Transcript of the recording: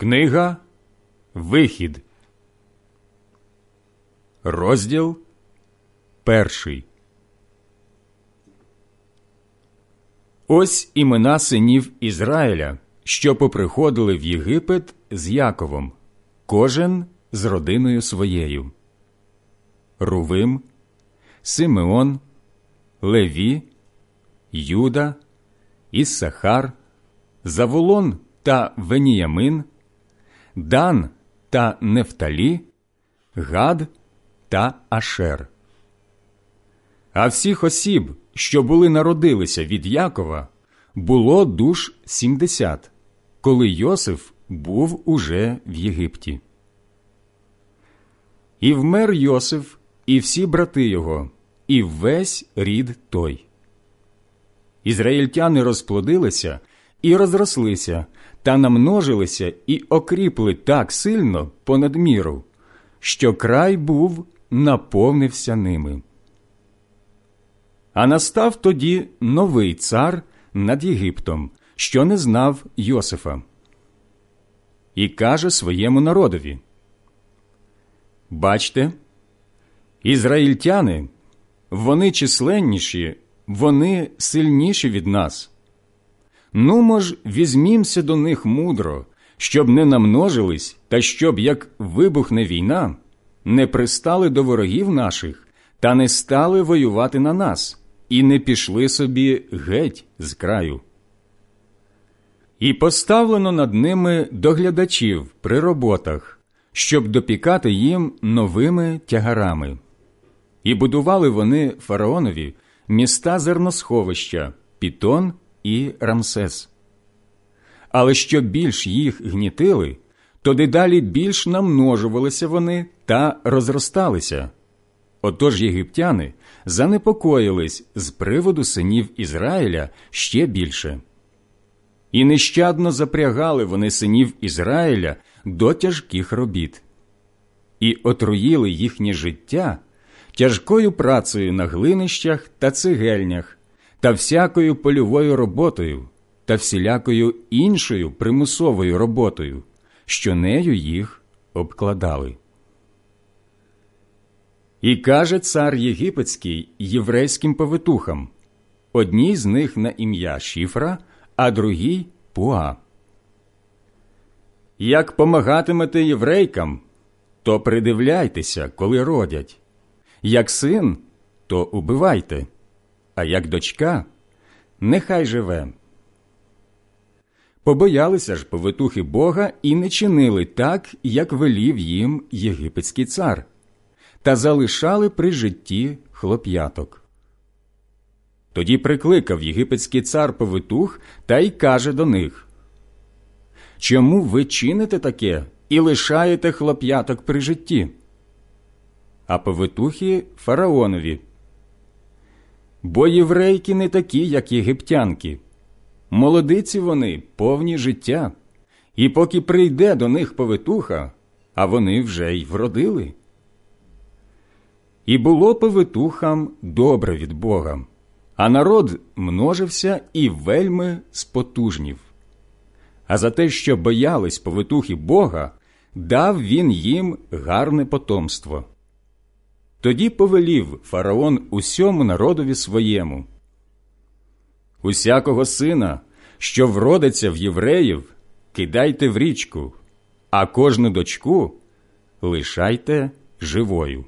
Книга Вихід, розділ перший. Ось імена синів Ізраїля, що поприходили в Єгипет з Яковом, кожен з родиною своєю: Рувим, Симеон, Леві, Юда, Іссахар, Заволон та Веніямин, Дан та Нефталі, Гад та Ашер. А всіх осіб, що були народилися від Якова, було душ сімдесят, коли Йосиф був уже в Єгипті. І вмер Йосиф, і всі брати його, і весь рід той. Ізраїльтяни розплодилися і розрослися, та намножилися і окріпли так сильно понад міру, що край був наповнився ними. А настав тоді новий цар над Єгиптом, що не знав Йосифа, і каже своєму народові: Бачте, ізраїльтяни, вони численніші, вони сильніші від нас. Нумо ж візьмімся до них мудро, щоб не намножились, та щоб, як вибухне війна, не пристали до ворогів наших та не стали воювати на нас, і не пішли собі геть з краю. І поставлено над ними доглядачів при роботах, щоб допікати їм новими тягарами. І будували вони фараонові міста зерносховища, Пітон і Рамсес. Але що більш їх гнітили, то дедалі більш намножувалися вони та розросталися. Отож єгиптяни занепокоїлись з приводу синів Ізраїля ще більше. І нещадно запрягали вони синів Ізраїля до тяжких робіт, і отруїли їхнє життя тяжкою працею на глинищах та цегельнях, та всякою польовою роботою, та всілякою іншою примусовою роботою, що нею їх обкладали. І каже цар Єгипетський єврейським повитухам одній з них на ім'я Шіфра, а другій Пуа. Як помагатимете єврейкам, то придивляйтеся, коли родять. Як син, то убивайте, а як дочка, нехай живе. Побоялися ж повитухи Бога і не чинили так, як велів їм єгипетський цар та залишали при житті хлоп'яток. Тоді прикликав єгипетський цар повитух та й каже до них Чому ви чините таке і лишаєте хлоп'яток при житті? А повитухи фараонові. Бо єврейки не такі, як єгиптянки. Молодиці вони повні життя, і поки прийде до них повитуха, а вони вже й вродили. І було повитухам добре від Бога, а народ множився і вельми спотужнів. А за те, що боялись повитухи Бога, дав він їм гарне потомство. Тоді повелів фараон усьому народові своєму. Усякого сина, що вродиться в євреїв, кидайте в річку, а кожну дочку лишайте живою.